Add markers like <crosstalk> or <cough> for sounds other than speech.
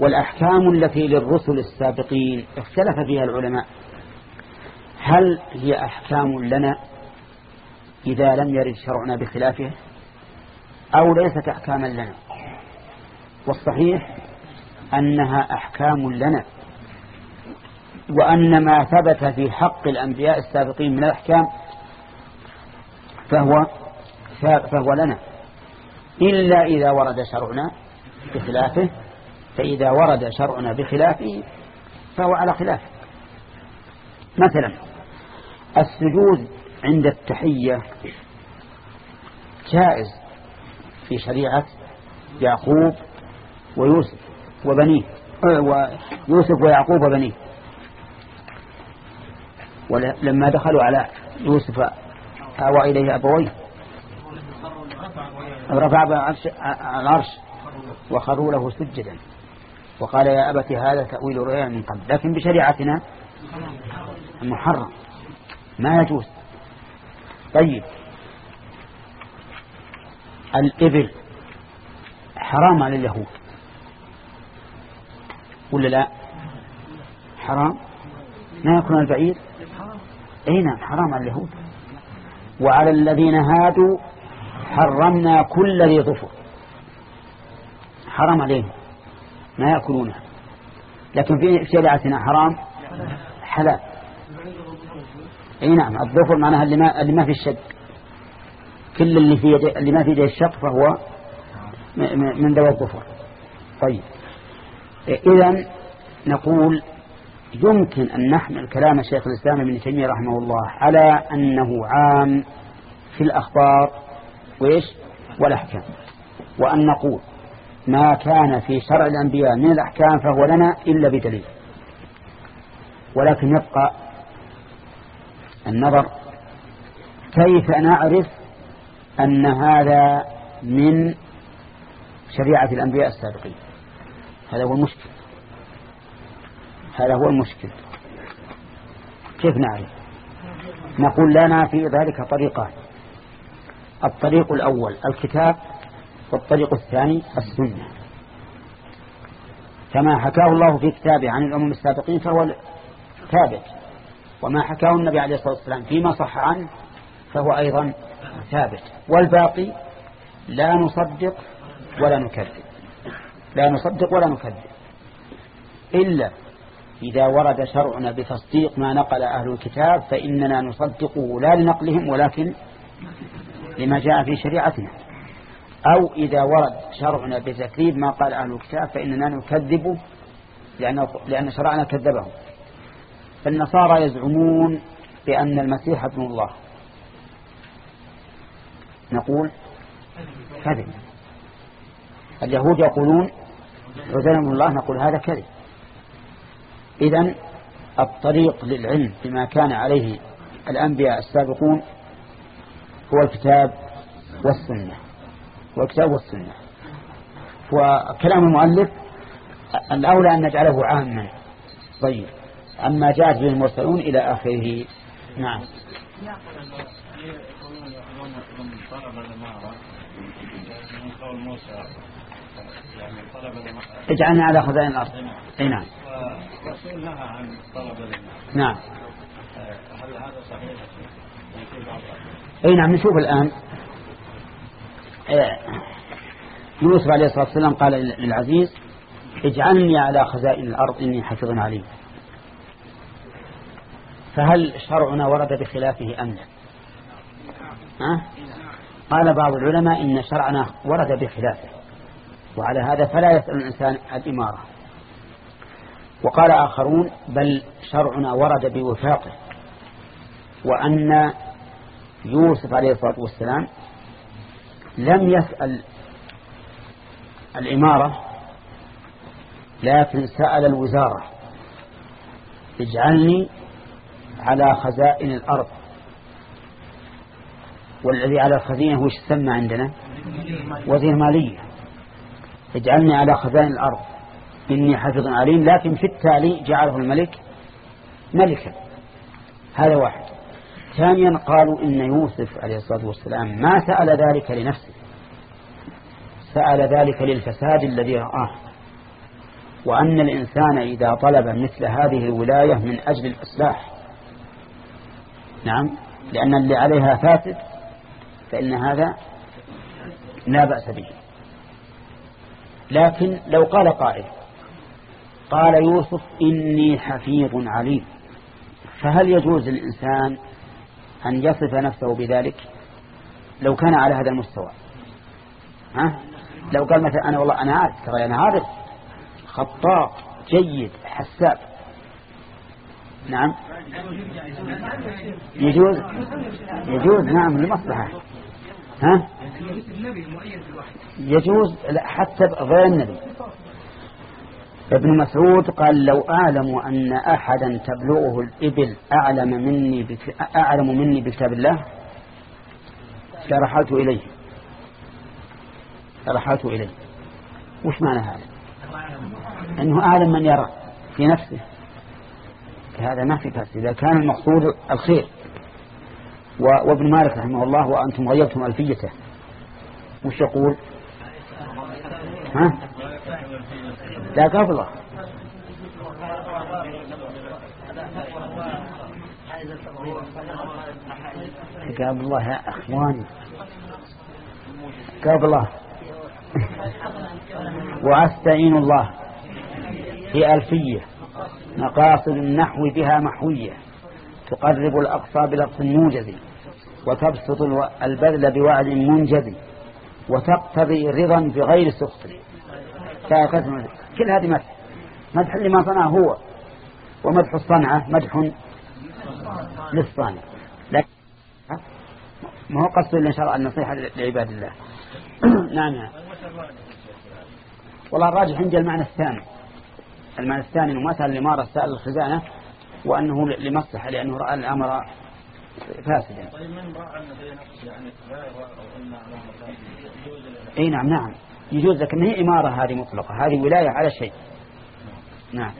والأحكام التي للرسل السابقين اختلف فيها العلماء. هل هي أحكام لنا إذا لم يرد شرعنا بخلافه أو ليست أحكاما لنا؟ والصحيح أنها أحكام لنا. وأن ما ثبت في حق الأنبياء السابقين من الأحكام فهو فهو لنا. إلا إذا ورد شرعنا بخلافه فإذا ورد شرعنا بخلافه فهو على خلافه مثلا السجود عند التحية جائز في شريعة يعقوب ويوسف وبنيه ويوسف ويعقوب وبنيه. ولما دخلوا على يوسف آوى إليه أبويه. رفع العرش وخروا له سجدا. وقال يا أبت هذا تأويل رؤيا من قبل لكن بشريعتنا محرم ما يجوز. طيب. الإبل حرام على اليهود. ولا لا؟ حرام؟ ما يكون البعير؟ أي نعم حرام على اليهود. وعلى الذين هادوا حرمنا كل ذي ظفر. حرام عليهم. ما يأكلونها. لكن في شريعتنا حرام؟ حلال. إي نعم الظفر معناها اللي ما, اللي ما في الشق. كل اللي في اللي ما في يده الشق فهو من ذوي الظفر. طيب. اذا نقول يمكن أن نحمل كلام الشيخ الإسلام ابن تيمية رحمه الله على أنه عام في الأخبار وإيش؟ والأحكام. وأن نقول ما كان في شرع الأنبياء من الأحكام فهو لنا إلا بدليل. ولكن يبقى النظر كيف نعرف أن هذا من شريعة الأنبياء السابقين؟ هذا هو المشكل. هذا هو المشكل. كيف نعرف؟ نقول لنا في ذلك طريقان. الطريق الأول الكتاب والطريق الثاني السنة. كما حكاه الله في كتابه عن الأمم السابقين فهو ثابت. وما حكاه النبي عليه الصلاة والسلام فيما صح عنه فهو أيضا ثابت. والباقي لا نصدق ولا نكذب. لا نصدق ولا نكذب. إلا إذا ورد شرعنا بتصديق ما نقل أهل الكتاب فإننا نصدقه لا لنقلهم ولكن لما جاء في شريعتنا. أو إذا ورد شرعنا بتكذيب ما قال أهل الكتاب فإننا نكذبه لأن, لأن شرعنا كذبه فالنصارى يزعمون بأن المسيح ابن الله. نقول كذب. اليهود يقولون عزيز الله نقول هذا كذب. إذا الطريق للعلم بما كان عليه الأنبياء السابقون هو الكتاب والسنة. هو الكتاب والسنة. وكلام المؤلف الأولى أن نجعله عاما. طيب. أما جاءت به المرسلون إلى آخره نعم. اجعلنا على خزائن الأرض. أي نعم. عن طلب نعم. هل هذا صحيح؟ أي نعم. نشوف الآن. يوسف عليه الصلاة والسلام قال للعزيز اجعلني على خزائن الأرض إني حفظ عليم. فهل شرعنا ورد بخلافه أم لا؟ ها؟ قال بعض العلماء إن شرعنا ورد بخلافه وعلى هذا فلا يسأل الإنسان الإمارة. وقال آخرون بل شرعنا ورد بوفاقه وأن يوسف عليه الصلاة والسلام لم يسأل الإمارة لكن سأل الوزارة. اجعلني على خزائن الأرض. والذي على الخزينة وش سمى عندنا؟ وزير مالية. اجعلني على خزائن الأرض. إني حفظ عليم لكن في التالي جعله الملك ملكا. هذا واحد. ثانيا قالوا إن يوسف عليه الصلاة والسلام ما سأل ذلك لنفسه. سأل ذلك للفساد الذي رآه. وأن الإنسان إذا طلب مثل هذه الولاية من أجل الإصلاح. نعم لأن اللي عليها فاسد فإن هذا لا بأس به. لكن لو قال قائل قال يوسف إني حفيظ عليم. فهل يجوز للإنسان أن يصف نفسه بذلك لو كان على هذا المستوى. ها؟ لو قال مثلا أنا والله أنا عارف ترى أنا عارف. خطاط جيد حساب. نعم. يجوز؟ يجوز نعم لمصلحة. ها؟ يجوز لا حتى غير النبي. ابن مسعود قال لو أعلم أن أحدا تبلغه الإبل أعلم مني أعلم مني بكتاب الله لرحلت إليه. لرحلت إليه. وش معنى هذا؟ أنه أعلم من يرى في نفسه. هذا ما في بس إذا كان المقصود الخير. وابن مالك رحمه الله وأنتم غيرتم ألفيته. وش يقول؟ ها؟ لا قبله قبل الله يا أخواني قبله وأستعين الله في ألفية. مقاصد النحو بها محوية. تقرب الأقصى بلفظ موجز. وتبسط البذل بوعد منجز. وتقتضي رضا بغير سخط. كل هذه مدح. مدح لما صنعه هو. ومدح الصنعة مدح للصانع. لكن ما هو قصد إن شاء الله النصيحة لعباد الله. <clears throat> نعم نعم والله الراجح عندي المعنى الثاني. المعنى الثاني أنه ما سأل الإمارة سأل الخزانة وأنه لمصلحة لأنه رأى الأمر فاسدا. طيب من يعني إي نعم نعم. يجوز لكن هي إمارة هذه مطلقة هذه ولاية على شيء. نعم.